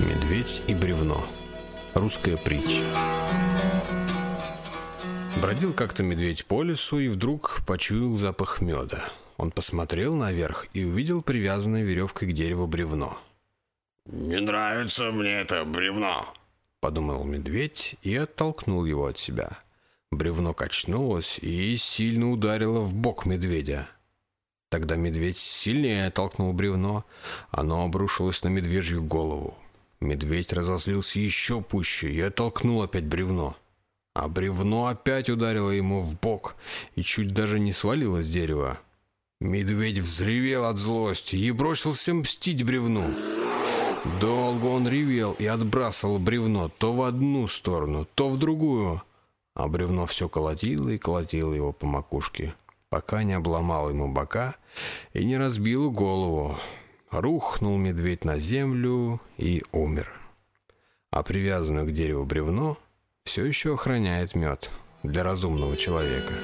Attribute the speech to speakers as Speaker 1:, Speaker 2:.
Speaker 1: Медведь и бревно. Русская притча. Бродил как-то медведь по лесу и вдруг почуял запах меда. Он посмотрел наверх и увидел привязанное веревкой к дереву бревно.
Speaker 2: «Не нравится мне это бревно», —
Speaker 1: подумал медведь и оттолкнул его от себя. Бревно качнулось и сильно ударило в бок медведя. Тогда медведь сильнее толкнул бревно. Оно обрушилось на медвежью голову. Медведь разозлился еще пуще и оттолкнул опять бревно. А бревно опять ударило ему в бок и чуть даже не свалило с дерева. Медведь взревел от злости и бросился мстить бревну. Долго он ревел и отбрасывал бревно то в одну сторону, то в другую, а бревно все колотило и колотило его по макушке, пока не обломал ему бока и не разбил голову. Рухнул медведь на землю и умер. А привязанное к дереву бревно все еще охраняет мед для разумного человека.